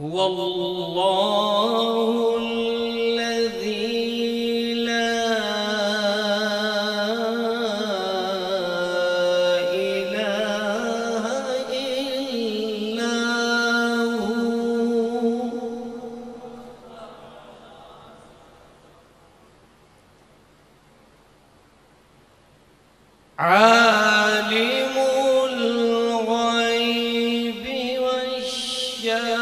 هو الله الذي لا إله إلا هو. عالم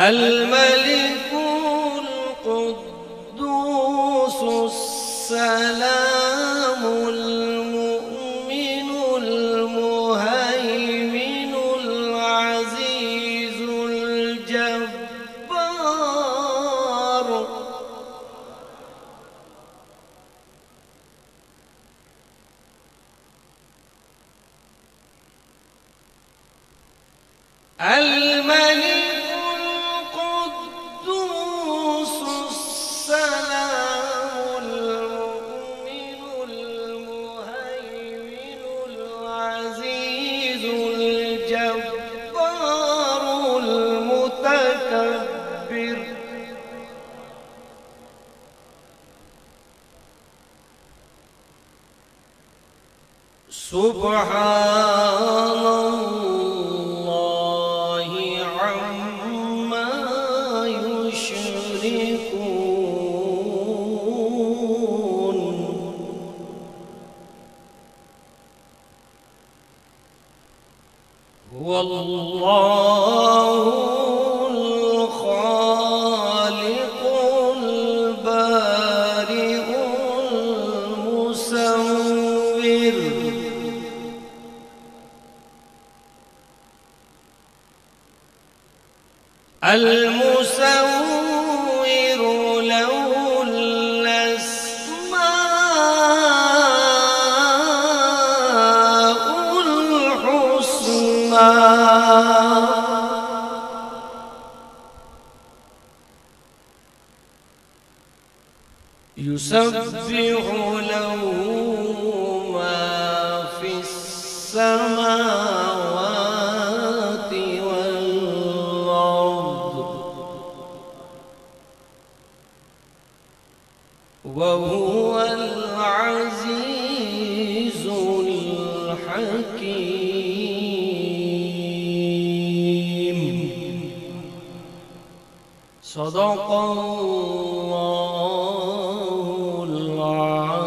الملك القدوس السلام المؤمن المهيمن العزيز الجبار. الملك سبحان الله عما يشركون هو الله الخالق المصور المسور له الأسماء الحسنى. يسبح له ما في السماوات وهو العزيز الحكيم. صدق الله العظيم.